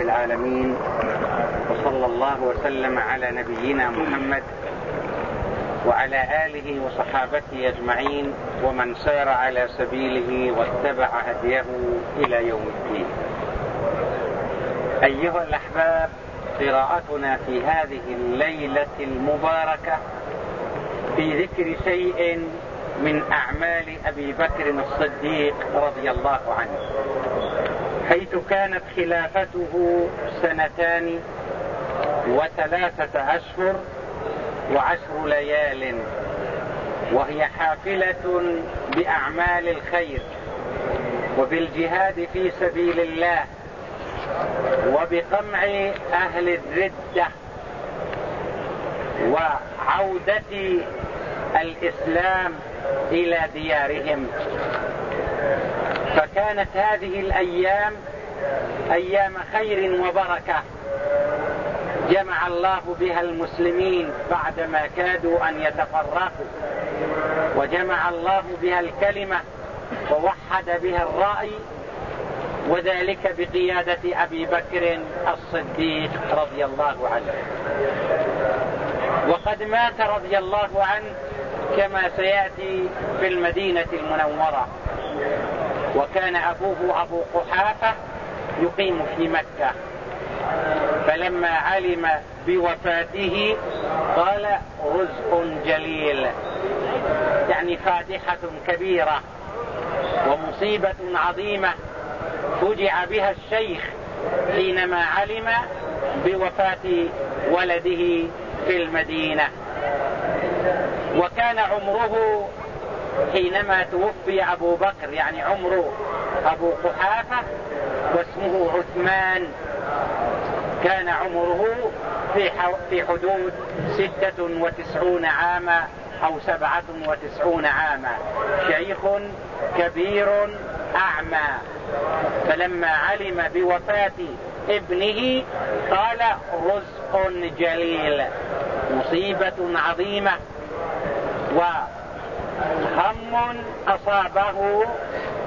رب العالمين. وصلى الله وسلم على نبينا محمد وعلى آله وصحابته أجمعين ومن سار على سبيله واتبع هديه إلى يوم الدين. أيها الأحباب قراءتنا في هذه الليلة المباركة في ذكر شيء من أعمال أبي بكر الصديق رضي الله عنه. حيث كانت خلافته سنتان وثلاثة أشهر وعشر ليال وهي حافلة بأعمال الخير وبالجهاد في سبيل الله وبقمع أهل الردة وعودة الإسلام إلى ديارهم. فكانت هذه الأيام أيام خير وبركة جمع الله بها المسلمين بعدما كادوا أن يتفرقوا وجمع الله بها الكلمة ووحد بها الرأي وذلك بقيادة أبي بكر الصديق رضي الله عنه. وقد مات رضي الله عنه كما سيأتي في المدينة المنورة. وكان أبوه أبو قحافة يقيم في مكة. فلما علم بوفاته قال رزق جليل. يعني فاتحة كبيرة ومصيبة عظيمة فجع بها الشيخ حينما علم بوفاة ولده في المدينة. وكان عمره حينما توفي أبو بكر يعني عمر أبو قحافة واسمه عثمان. كان عمره في في حدود ستة وتسعون عاما أو سبعة وتسعون عاما. شيخ كبير أعمى. فلما علم بوفاة ابنه قال رزق جليل مصيبة عظيمة. وهم أصابه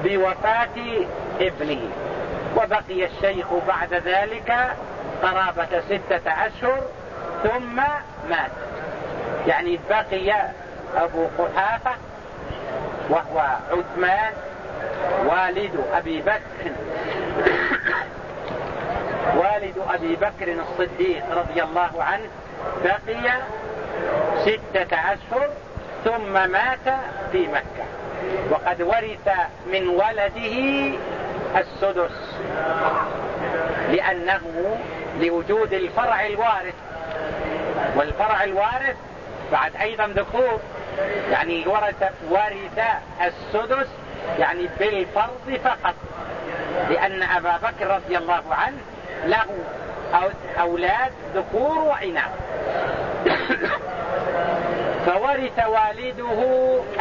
بوفاة ابنه. وبقي الشيخ بعد ذلك قرابة ستة أشهر ثم مات. يعني بقي أبو قحافة وهو عثمان والد أبي بكر. والد أبي بكر الصديق رضي الله عنه بقي ستة أشهر ثم مات في مكة. وقد ورث من ولده السدس. لأنه لوجود الفرع الوارث. والفرع الوارث بعد أيضا ذكور يعني ورث ورث السدس يعني بالفرض فقط. لأن أبا بكر رضي الله عنه له أولاد ذكور وإناث فورث والده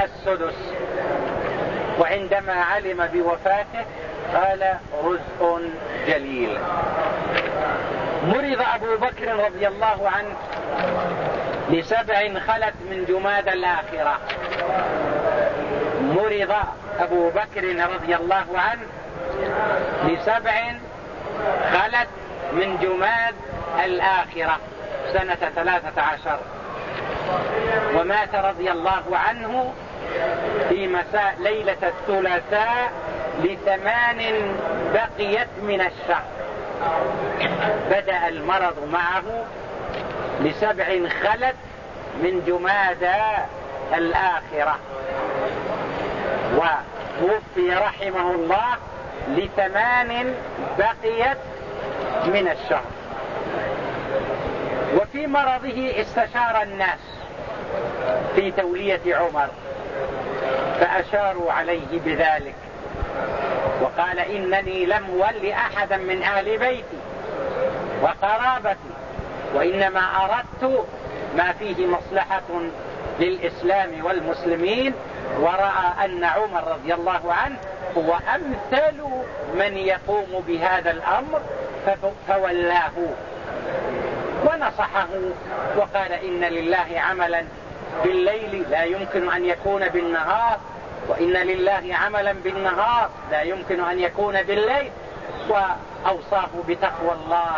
السدس. وعندما علم بوفاته قال رزق جليل. مرض أبو بكر رضي الله عنه لسبع خلت من جماد الآخرة. مرض أبو بكر رضي الله عنه لسبع خلت من جماد الآخرة. سنة ثلاثة عشر. ومات رضي الله عنه في مساء ليلة الثلاثاء لثمان بقيت من الشهر. بدأ المرض معه لسبع خلت من جمادى الآخرة. وتوفي رحمه الله لثمان بقيت من الشهر. وفي مرضه استشار الناس. في تولية عمر فأشاروا عليه بذلك وقال إنني لم ولي أحدا من أهل بيتي وقرابتي وإنما أردت ما فيه مصلحة للإسلام والمسلمين ورأى أن عمر رضي الله عنه هو أمثل من يقوم بهذا الأمر فولاه ونصحه وقال إن لله عملا بالليل لا يمكن أن يكون بالنهار وإن لله عملا بالنهار لا يمكن أن يكون بالليل. وأوصاه بتقوى الله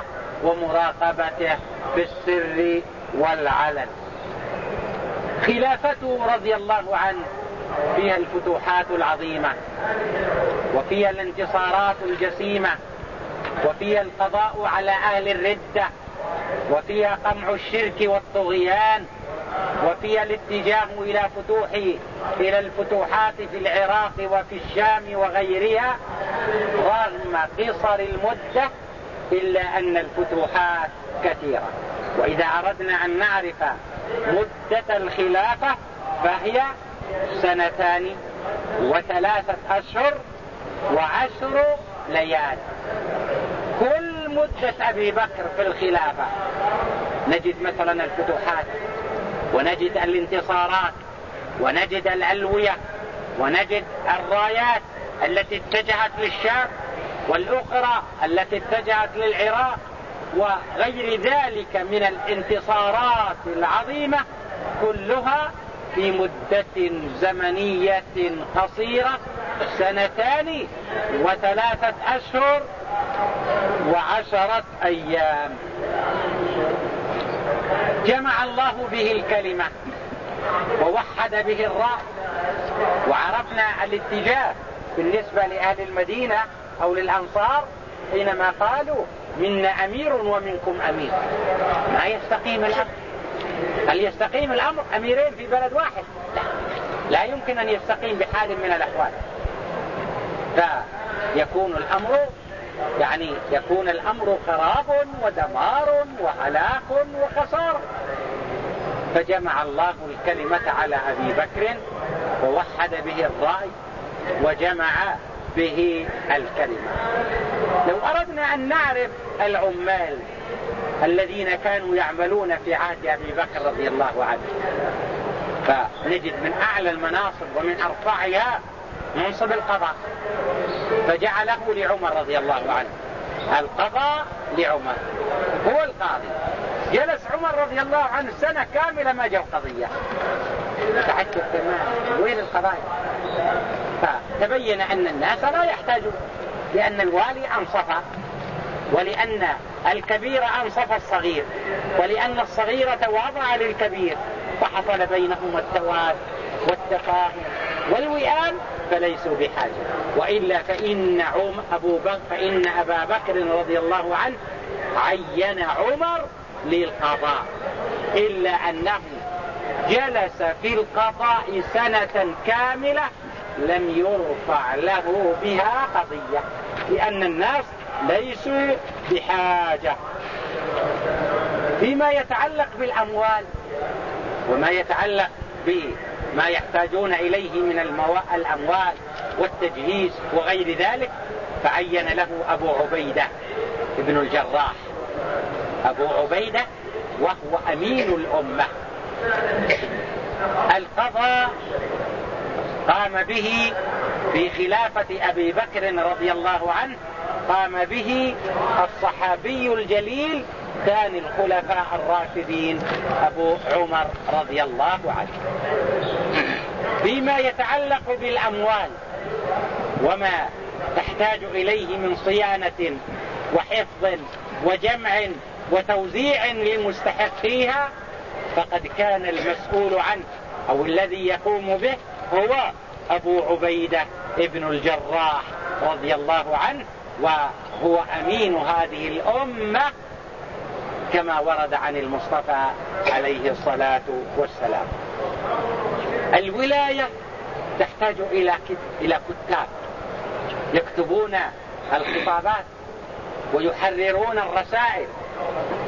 ومراقبته في السر والعلن. خلافته رضي الله عنه فيها الفتوحات العظيمة وفيها الانتصارات الجسيمة وفيها القضاء على أهل الردة وفيها قمع الشرك والطغيان. وفيها الاتجاه إلى فتوح إلى الفتوحات في العراق وفي الشام وغيرها رغم قصر المدة إلا أن الفتوحات كثيرة. وإذا أردنا أن نعرف مدة الخلافة فهي سنتان وثلاثة أشهر وعشر ليال. كل مدة أبي بكر في الخلافة. نجد مثلا الفتوحات ونجد الانتصارات ونجد الألوية ونجد الرايات التي اتجهت للشام والأخرى التي اتجهت للعراق وغير ذلك من الانتصارات العظيمة كلها في مدة زمنية قصيرة سنتان وثلاثة أشهر وعشرة أيام. جمع الله به الكلمة ووحد به الرأي وعرفنا الاتجاه بالنسبة لأهل المدينة أو للأنصار حينما قالوا منا أمير ومنكم أمير. ما يستقيم الأمر؟ هل يستقيم الأمر أميرين في بلد واحد؟ لا. لا يمكن أن يستقيم بحال من الأحوال. فيكون الأمر يعني يكون الأمر خراب ودمار وهلاك وخسارة. فجمع الله الكلمة على أبي بكر ووحد به الرأي وجمع به الكلمة. لو أردنا أن نعرف العمال الذين كانوا يعملون في عهد أبي بكر رضي الله عنه فنجد من أعلى المناصب ومن أرفعها منصب القضاء فجعله لعمر رضي الله عنه. القضاء لعمر. هو القاضي. جلس عمر رضي الله عنه سنة كاملة ما جاء قضية تعجب تماما وين القضايا؟ فتبين أن الناس لا يحتاجون لأن الوالي أنصف ولأن الكبير أنصف الصغير ولأن الصغير تواضع للكبير فحصل بينهما التواد والتفاهم. والوئام فليسوا بحاجة. وإلا فإن عم أبو بكر فإن أبا بكر رضي الله عنه عين عمر للقضاء. إلا أنه جلس في القضاء سنة كاملة لم يرفع له بها قضية لأن الناس ليسوا بحاجة. فيما يتعلق بالأموال وما يتعلق بما يحتاجون إليه من الأموال والتجهيز وغير ذلك فعين له أبو عبيدة ابن الجراح. أبو عبيدة وهو أمين الأمة. القضاء قام به في خلافة أبي بكر رضي الله عنه قام به الصحابي الجليل ثاني الخلفاء الراشدين أبو عمر رضي الله عنه. فيما يتعلق بالأموال وما تحتاج إليه من صيانة وحفظ وجمع وتوزيع للمستحقيها فقد كان المسؤول عنه أو الذي يقوم به هو أبو عبيدة ابن الجراح رضي الله عنه وهو أمين هذه الأمة كما ورد عن المصطفى عليه الصلاة والسلام. الولاية تحتاج إلى إلى كتاب يكتبون الخطابات ويحررون الرسائل.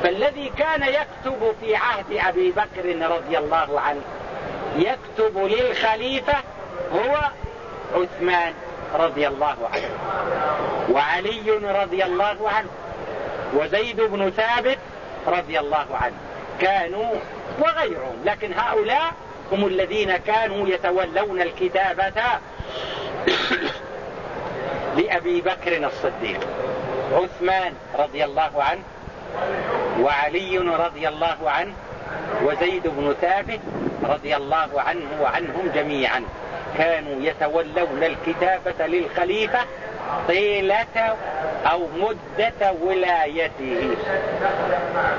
فالذي كان يكتب في عهد أبي بكر رضي الله عنه يكتب للخليفة هو عثمان رضي الله عنه وعلي رضي الله عنه وزيد بن ثابت رضي الله عنه كانوا وغيرهم. لكن هؤلاء هم الذين كانوا يتولون الكتابة لأبي بكر الصديق. عثمان رضي الله عنه وعلي رضي الله عنه وزيد بن ثابت رضي الله عنه وعنهم جميعا. كانوا يتولون الكتابة للخليفة طيلة أو مدة ولايته.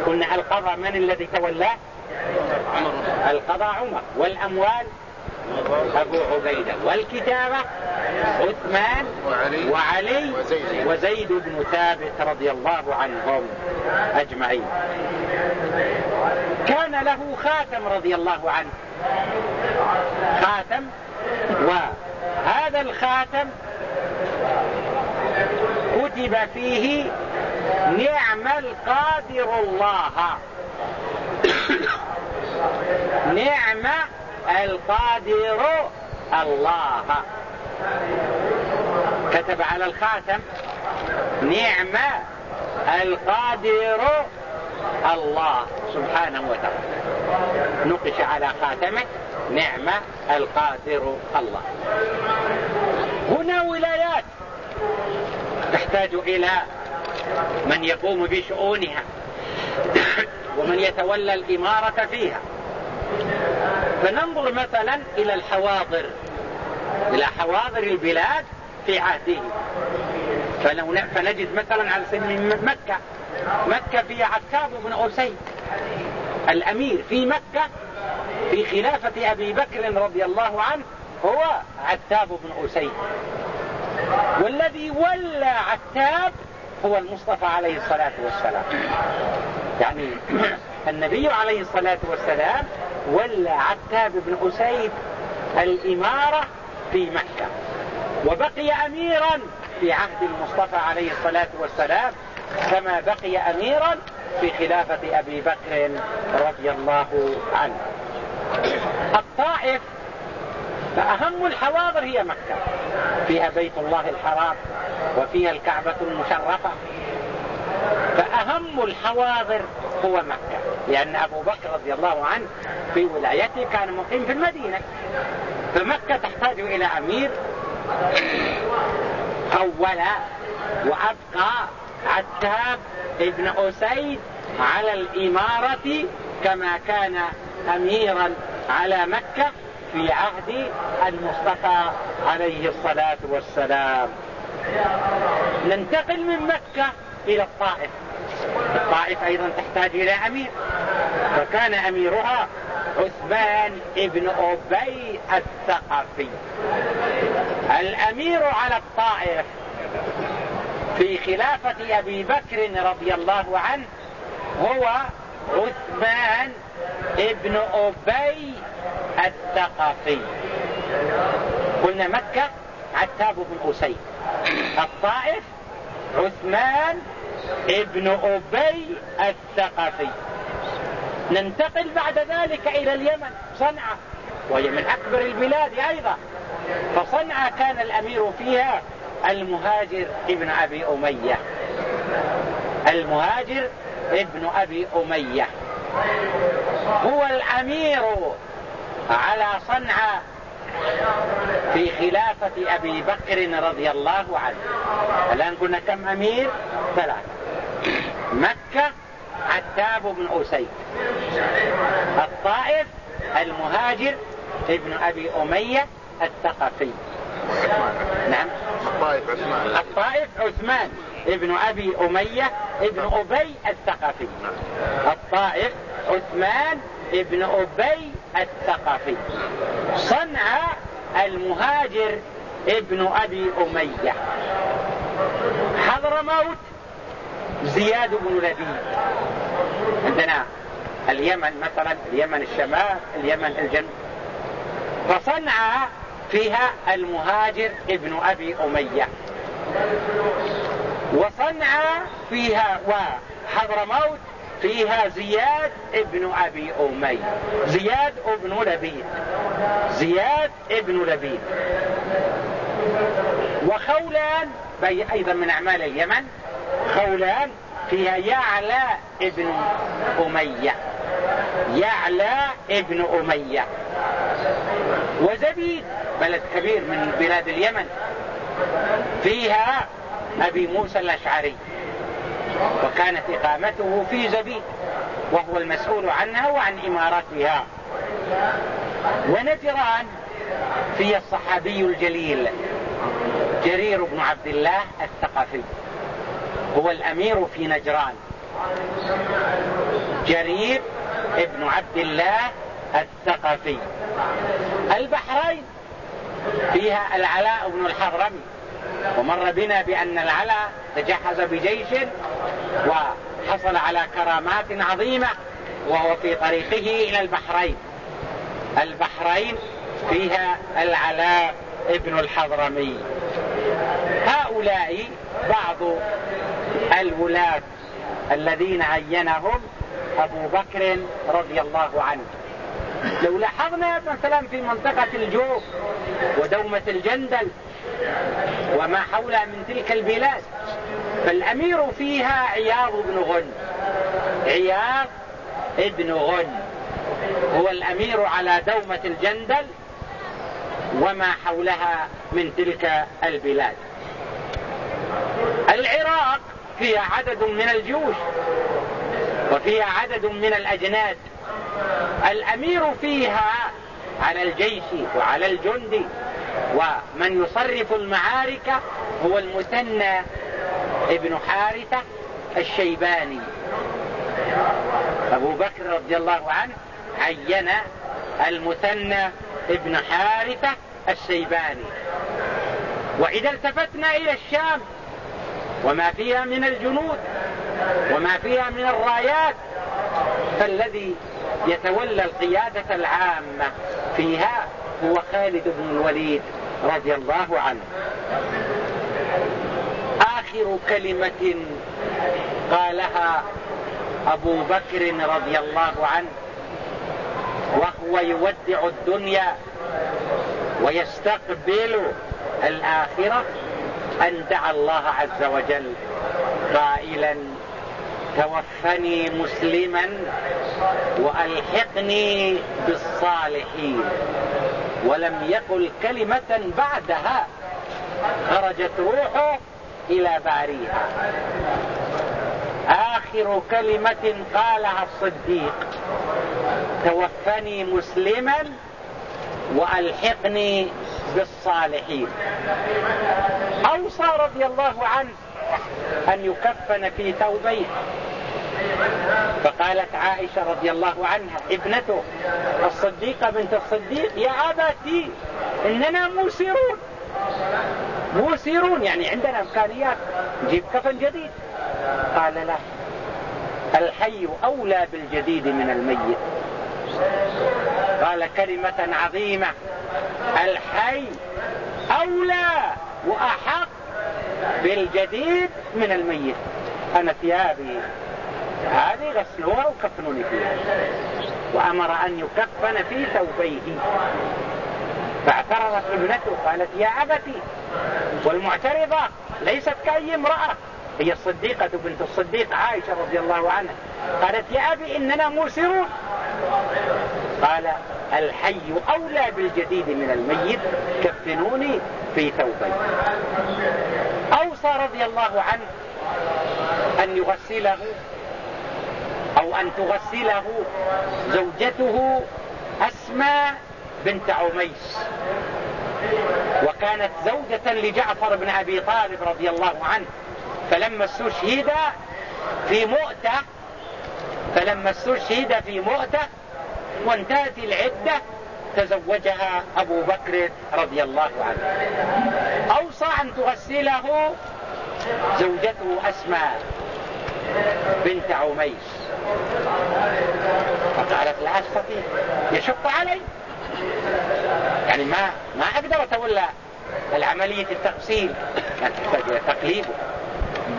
قلنا القضاء من الذي تولاه؟ القضاء عمر. والأموال أبو عبيدة. والكتابة عثمان وعلي, وعلي وزيد. بن ثابت رضي الله عنهم أجمعين. كان له خاتم رضي الله عنه. خاتم. وهذا الخاتم كتب فيه نعم القادر الله. نعم القادر الله. كتب على الخاتم. نعم القادر الله. سبحانه وتعالى. نقش على خاتمه. نعم القادر الله. هنا ولايات تحتاج إلى من يقوم بشؤونها. ومن يتولى الإمارة فيها. فننظر مثلا إلى الحواضر إلى حواضر البلاد في عهده. فلو فنجد مثلا على سبيل مكة. مكة فيها عتاب بن أسيد الأمير. في مكة في خلافة أبي بكر رضي الله عنه هو عتاب بن أسيد. والذي ولى عتاب هو المصطفى عليه الصلاة والسلام. يعني النبي عليه الصلاة والسلام ولى عتاب بن أسيد الإمارة في مكة. وبقي أميرا في عهد المصطفى عليه الصلاة والسلام كما بقي أميرا في خلافة أبي بكر رضي الله عنه. الطائف فأهم الحواضر هي مكة. فيها بيت الله الحرام وفيها الكعبة المشرفة. فأهم الحواضر هو مكة. لأن أبو بكر رضي الله عنه في ولايته كان مقيم في المدينة. فمكة تحتاج إلى أمير أول وأبقى عتاب ابن أسيد على الإمارة كما كان أميرا على مكة في عهد المصطفى عليه الصلاة والسلام. ننتقل من مكة إلى الطائف. الطائف أيضا تحتاج إلى أمير. فكان أميرها عثمان ابن أبي الثقفي. الأمير على الطائف في خلافة أبي بكر رضي الله عنه هو عثمان ابن أبي الثقفي. قلنا مكة عتاب بن أسيد. الطائف عثمان ابن أبي الثقفي. ننتقل بعد ذلك إلى اليمن صنعاء وهي من أكبر البلاد أيضا. فصنعاء كان الأمير فيها المهاجر ابن أبي أمية. المهاجر ابن أبي أمية. هو الأمير على صنعاء في خلافة أبي بكر رضي الله عنه. الآن قلنا كم أمير؟ ثلاثة. مكة عتاب بن أسيد. الطائف المهاجر ابن أبي أمية الثقفي. نعم. الطائف عثمان. الطائف عثمان ابن أبي أمية ابن أبي الثقفي. الطائف عثمان ابن أبي الثقفي. صنعاء المهاجر ابن أبي أمية. حضر موت زياد بن لبيد. عندنا اليمن مثلا اليمن الشمال اليمن الجنوب. فصنعاء فيها المهاجر ابن أبي أمية. وصنعاء فيها وحضرموت فيها زياد ابن أبي أمي زياد ابن لبيد. زياد ابن لبيد. وخولان أيضا من أعمال اليمن خولان فيها يعلى ابن أمية. يعلى ابن أمية. وزبيد بلد كبير من بلاد اليمن. فيها أبي موسى الأشعري. وكانت إقامته في زبيد وهو المسؤول عنها وعن إمارتها ونجران في الصحابي الجليل جرير بن عبد الله الثقفي. هو الأمير في نجران. جرير ابن عبد الله الثقفي. البحرين فيها العلاء بن الحضرمي. ومر بنا بأن العلاء تجهز بجيش وحصل على كرامات عظيمة وهو في طريقه إلى البحرين. البحرين فيها العلاء ابن الحضرمي. هؤلاء بعض الولاة الذين عينهم أبو بكر رضي الله عنه. لو لاحظنا مثلا في منطقة الجوف ودومة الجندل وما حولها من تلك البلاد فالأمير فيها عياض بن غن. عياض ابن غن. هو الأمير على دومة الجندل وما حولها من تلك البلاد. العراق فيها عدد من الجيوش وفيها عدد من الأجناد. الأمير فيها على الجيش وعلى الجند ومن يصرف المعارك هو المثنى ابن حارثة الشيباني. أبو بكر رضي الله عنه عين المثنى ابن حارثة الشيباني. وإذا التفتنا إلى الشام وما فيها من الجنود وما فيها من الرايات فالذي يتولى القيادة العامة فيها هو خالد بن الوليد رضي الله عنه. آخر كلمة قالها أبو بكر رضي الله عنه وهو يودع الدنيا ويستقبل الآخرة أن دعا الله عز وجل قائلا توفني مسلما وألحقني بالصالحين. ولم يقل كلمة بعدها خرجت روحه إلى باريها. آخر كلمة قالها الصديق توفني مسلما وألحقني بالصالحين. أوصى رضي الله عنه أن يكفن في ثوبين فقالت عائشة رضي الله عنها ابنته الصديقة بنت الصديق يا أبتي إننا موسرون. موسرون يعني عندنا إمكانيات نجيب كفن جديد. قال لا الحي أولى بالجديد من الميت. قال كلمة عظيمة. الحي أولى وأحق بالجديد من الميت. أنا ثيابي هذه غسلوها وكفنوني فيها. وأمر أن يكفن في ثوبيه. فاعترضت ابنته قالت يا أبتي والمعترضة ليست كأي امرأة. هي الصديقة بنت الصديق عائشة رضي الله عنها. قالت يا أبي إننا موسرون. قال الحي أولى بالجديد من الميت كفنوني في ثوبي. أوصى رضي الله عنه أن يغسله أو أن تغسله زوجته أسماء بنت عميس. وكانت زوجة لجعفر بن أبي طالب رضي الله عنه. فلما استشهد في مؤتة فلما استشهد في مؤتة وانتهت العدة تزوجها أبو بكر رضي الله عنه. أوصى أن تغسله زوجته أسماء بنت عميس. فقالت لا أستطيع يشق علي؟ يعني ما ما أقدر أتولى العملية التغسيل تحتاج تقليبه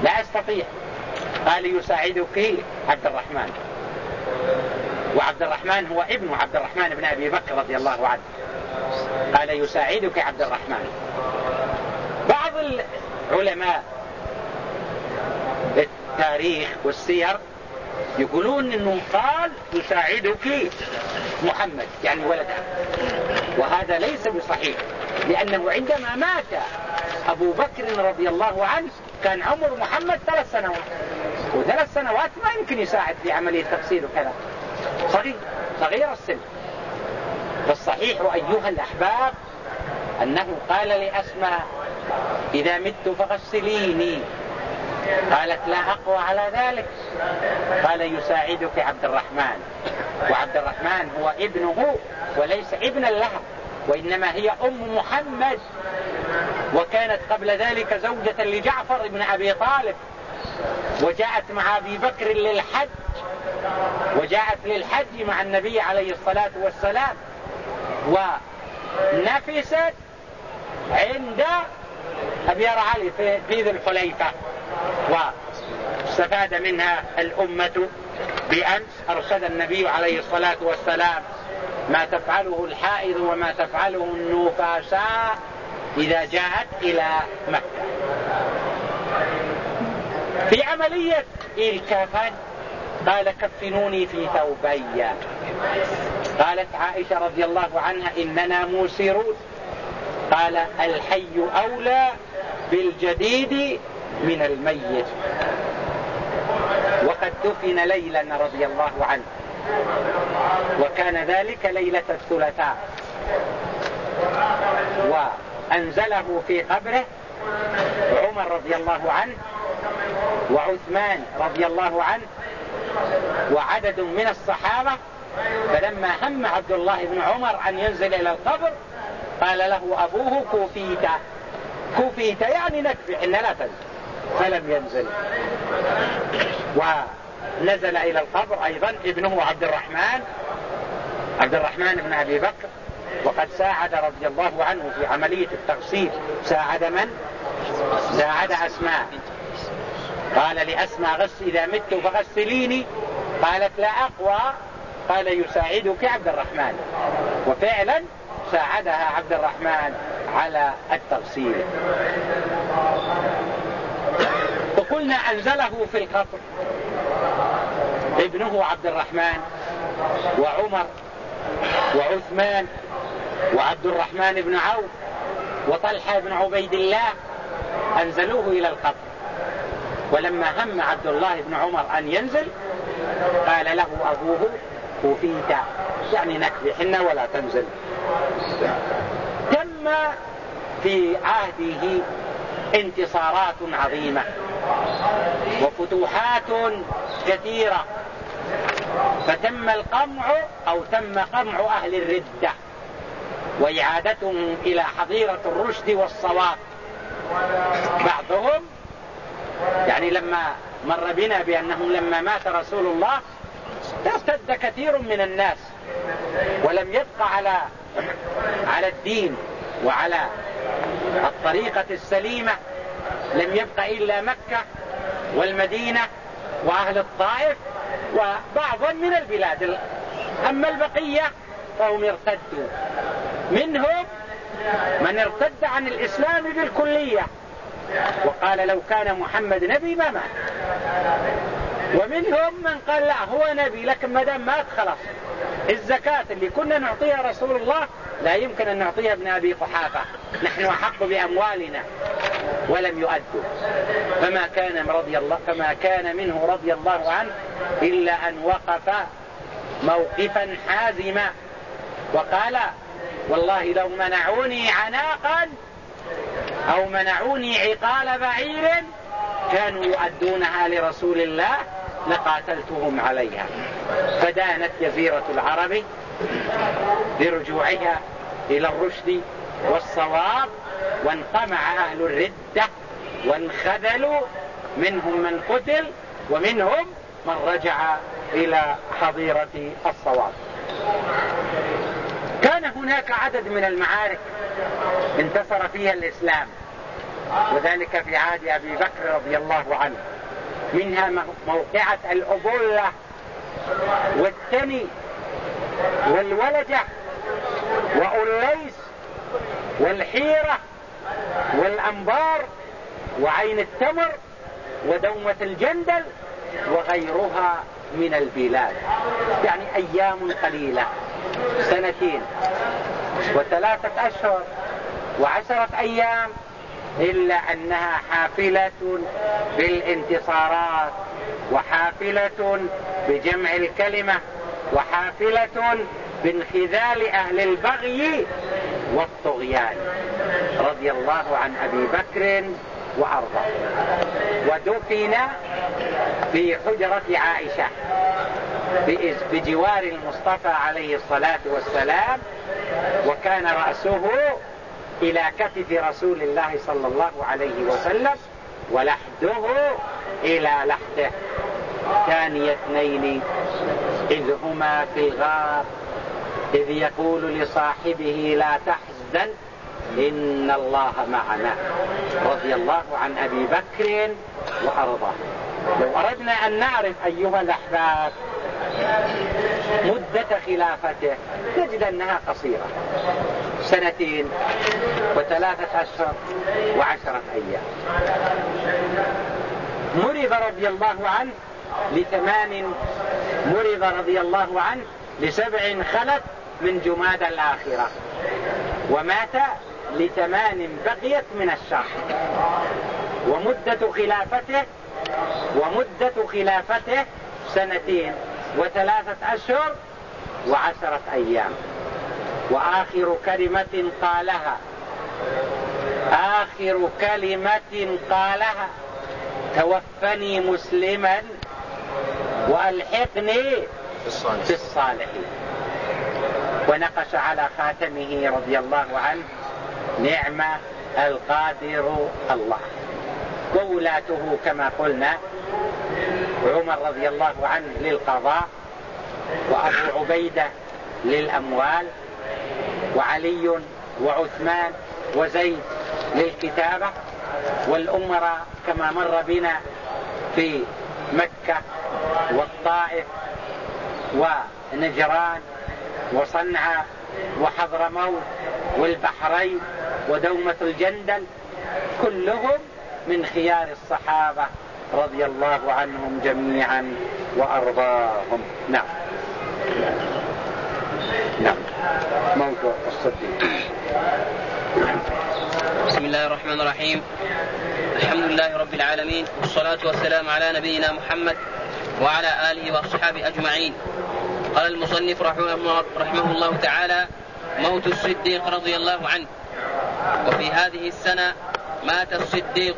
لا أستطيع. قال يساعدك عبد الرحمن. وعبد الرحمن هو ابن عبد الرحمن بن أبي بكر رضي الله عنه. قال يساعدك عبد الرحمن. بعض العلماء التاريخ والسير يقولون إنه قال يساعدك محمد يعني ولده. وهذا ليس بصحيح لأنه عندما مات أبو بكر رضي الله عنه كان عمر محمد ثلاث سنوات. وثلاث سنوات ما يمكن يساعد في عملية تفسير وكذا. صغير صغير السن. فالصحيح أيها الأحباب أنه قال لأسماء إذا مت فغسليني. قالت لا أقوى على ذلك. قال يساعدك عبد الرحمن. وعبد الرحمن هو ابنه وليس ابنا لها وإنما هي أم محمد. وكانت قبل ذلك زوجة لجعفر بن أبي طالب وجاءت مع أبي بكر للحج. وجاءت للحج مع النبي عليه الصلاة والسلام ونفست عند أبي علي في ذي الحليفة. واستفاد منها الأمة بأمس. أرشد النبي عليه الصلاة والسلام ما تفعله الحائض وما تفعله النفاساء إذا جاءت إلى مكة. في عملية الكفن قال كفنوني في ثوبي. قالت عائشة رضي الله عنها إننا موسرون. قال الحي أولى بالجديد من الميت. وقد دفن ليلا رضي الله عنه. وكان ذلك ليلة الثلاثاء. وأنزله في قبره عمر رضي الله عنه وعثمان رضي الله عنه وعدد من الصحابة فلما هم عبد الله بن عمر أن ينزل إلى القبر قال له أبوه كوفيت. كوفيت يعني نكفي إن لا تنزل. فلم ينزل. ونزل إلى القبر أيضا ابنه عبد الرحمن عبد الرحمن بن أبي بكر. وقد ساعد رضي الله عنه في عملية التغسيل. ساعد من؟ ساعد أسماء. قال لأسماء غس إذا مت فغسليني. قالت لا أقوى. قال يساعدك عبد الرحمن. وفعلا ساعدها عبد الرحمن على التغسيل. وقلنا أنزله في القطر ابنه عبد الرحمن وعمر وعثمان وعبد الرحمن بن عوف وطلحة بن عبيد الله أنزلوه إلى القبر. ولما هم عبد الله بن عمر أن ينزل قال له أبوه كوفيت. يعني نكفي حنا ولا تنزل. تم في عهده انتصارات عظيمة وفتوحات كثيرة. فتم القمع أو تم قمع أهل الردة وإعادتهم إلى حظيرة الرشد والصواب. بعضهم يعني لما مر بنا بأنه لما مات رسول الله ارتد كثير من الناس ولم يبق على على الدين وعلى الطريقة السليمة لم يبق إلا مكة والمدينة وأهل الطائف وبعضا من البلاد. أما البقية فهم ارتدوا. منهم من ارتد عن الإسلام بالكلية. وقال لو كان محمد نبي ما مات. ومنهم من قال لا هو نبي لكن ما دام مات خلاص. الزكاة اللي كنا نعطيها رسول الله لا يمكن أن نعطيها ابن أبي قحافة. نحن أحق بأموالنا ولم يؤدوا. فما كان رضي الله فما كان منه رضي الله عنه إلا أن وقف موقفا حازما. وقال والله لو منعوني عناقا أو منعوني عقال بعير كانوا يؤدونها لرسول الله لقاتلتهم عليها. فدانت جزيرة العرب برجوعها إلى الرشد والصواب وانقمع أهل الردة وانخذلوا منهم من قتل ومنهم من رجع إلى حظيرة الصواب. كان هناك عدد من المعارك انتصر فيها الإسلام وذلك في عهد أبي بكر رضي الله عنه. منها موقعة الأبولة والتني والولجة وأوليس والحيرة والأنبار وعين التمر ودومة الجندل وغيرها من البلاد. يعني أيام قليلة. سنتين وثلاثة أشهر وعشرة أيام إلا أنها حافلة بالانتصارات وحافلة بجمع الكلمة وحافلة بانخذال أهل البغي والطغيان رضي الله عن أبي بكر وأرضه ودفن في حجرة عائشة. بجوار المصطفى عليه الصلاة والسلام وكان رأسه إلى كتف رسول الله صلى الله عليه وسلم ولحده إلى لحده. ثاني اثنين إذ هما في الغار إذ يقول لصاحبه لا تحزن إن الله معنا. رضي الله عن أبي بكر وأرضاه. لو أردنا أن نعرف أيها الأحباب مدة خلافته نجد أنها قصيرة. سنتين وثلاثة أشهر وعشرة أيام. مرض رضي الله عنه لثمان مرض رضي الله عنه لسبع خلت من جماد الآخرة. ومات لثمان بقيت من الشهر ومدة خلافته ومدة خلافته سنتين وثلاثة أشهر وعشرة أيام. وآخر كلمة قالها. آخر كلمة قالها. توفني مسلما وألحقني في الصالحين. ونقش على خاتمه رضي الله عنه نعم القادر الله. وولاته كما قلنا عمر رضي الله عنه للقضاء وأبو عبيدة للأموال وعلي وعثمان وزيد للكتابة والأمراء كما مر بنا في مكة والطائف ونجران وصنعاء وحضرموت والبحرين ودومة الجندل كلهم من خيار الصحابة. رضي الله عنهم جميعا وأرضاهم. نعم. نعم. الصديق. بسم الله الرحمن الرحيم. الحمد لله رب العالمين والصلاة والسلام على نبينا محمد وعلى آله وأصحابه أجمعين. قال المصنف رحمه الله تعالى موت الصديق رضي الله عنه. وفي هذه السنة مات الصديق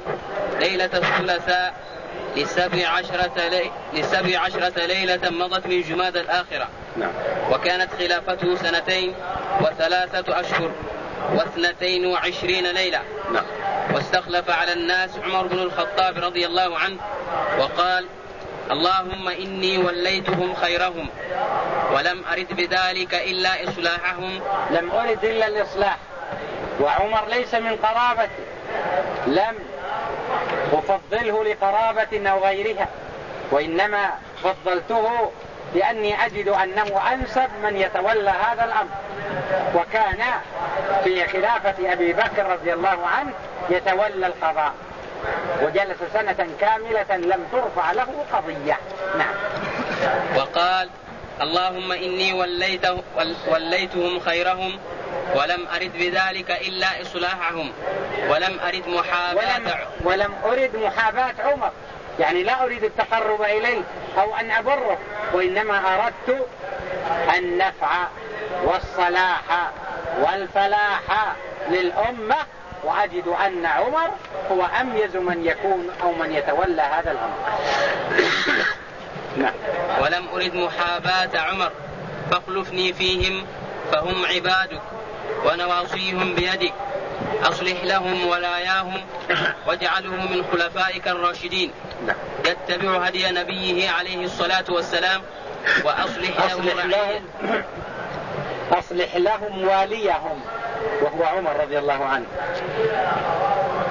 ليلة الثلاثاء لسبع عشرة, لي... لسبع عشرة ليلة مضت من جماد الآخرة. نعم. وكانت خلافته سنتين وثلاثة أشهر واثنتين وعشرين ليلة. نعم. واستخلف على الناس عمر بن الخطاب رضي الله عنه وقال اللهم إني وليتهم خيرهم ولم أرد بذلك إلا إصلاحهم. لم أرد إلا الإصلاح. وعمر ليس من قرابتي لم أفضله لقرابة أو غيرها وإنما فضلته لأني أجد أنه أنسب من يتولى هذا الأمر. وكان في خلافة أبي بكر رضي الله عنه يتولى القضاء وجلس سنة كاملة لم ترفع له قضية. نعم. وقال اللهم إني وليته وليتهم خيرهم ولم أرد بذلك إلا إصلاحهم. ولم أرد محاباة ولم, ولم أرد محاباة عمر. يعني لا أريد التقرب إليه أو أن أبره وإنما أردت النفع والصلاح والفلاح للأمة وأجد أن عمر هو أميز من يكون أو من يتولى هذا الأمر. نعم. ولم أرد محاباة عمر. فاخلفني فيهم فهم عبادك. ونواصيهم بيدك. أصلح لهم ولاياهم واجعله من خلفائك الراشدين. نعم. يتبع هدي نبيه عليه الصلاة والسلام وأصلح أصلح لهم. أصلح لهم واليهم. وهو عمر رضي الله عنه.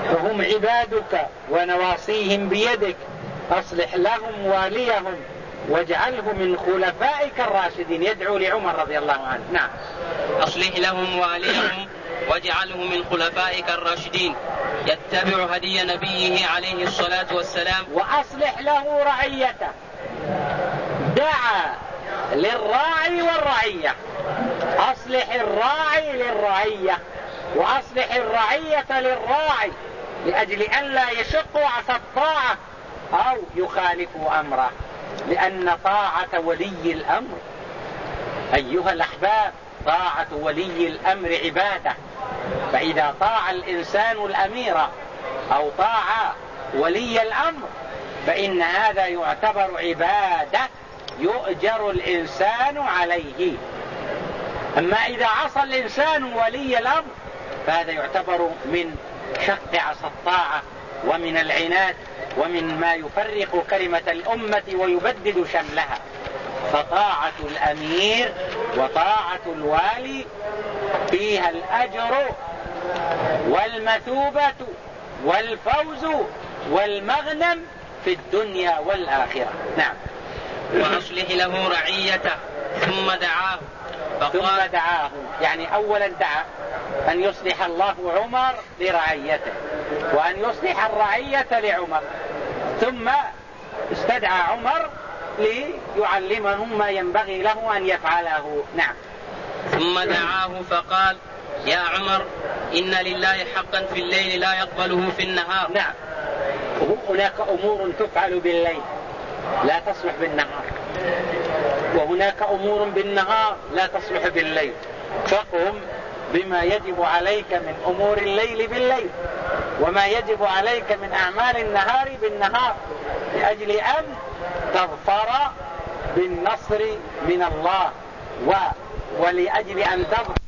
فهم عبادك ونواصيهم بيدك. أصلح لهم واليهم. واجعله من خلفائك الراشدين. يدعو لعمر رضي الله عنه. نعم. أصلح لهم واليهم واجعله من خلفائك الراشدين. يتبع هدي نبيه عليه الصلاة والسلام. وأصلح له رعيته. دعا للراعي والرعية. أصلح الراعي للرعية. وأصلح الرعية للراعي. لأجل أن لا يشقوا عصى الطاعة أو يخالفوا أمره. لأن طاعة ولي الأمر أيها الأحباب طاعة ولي الأمر عبادة. فإذا طاع الإنسان الأمير أو طاع ولي الأمر فإن هذا يعتبر عبادة يؤجر الإنسان عليه. أما إذا عصى الإنسان ولي الأمر فهذا يعتبر من شق عصى الطاعة ومن العناد. ومن ما يفرق كلمة الأمة ويبدد شملها. فطاعة الأمير وطاعة الوالي فيها الأجر والمثوبة والفوز والمغنم في الدنيا والآخرة. نعم. وأصلح له رعيته ثم دعاه. ثم دعاه. يعني أولا دعا. أن يصلح الله عمر لرعيته وأن يصلح الرعية لعمر. ثم استدعى عمر ليعلمهم ما ينبغي له أن يفعله. نعم. ثم دعاه فقال يا عمر إن لله حقا في الليل لا يقبله في النهار. نعم. هناك أمور تفعل بالليل لا تصلح بالنهار. وهناك أمور بالنهار لا تصلح بالليل. فقم بما يجب عليك من أمور الليل بالليل وما يجب عليك من أعمال النهار بالنهار لأجل أن تظفر بالنصر من الله و ولأجل أن تظفر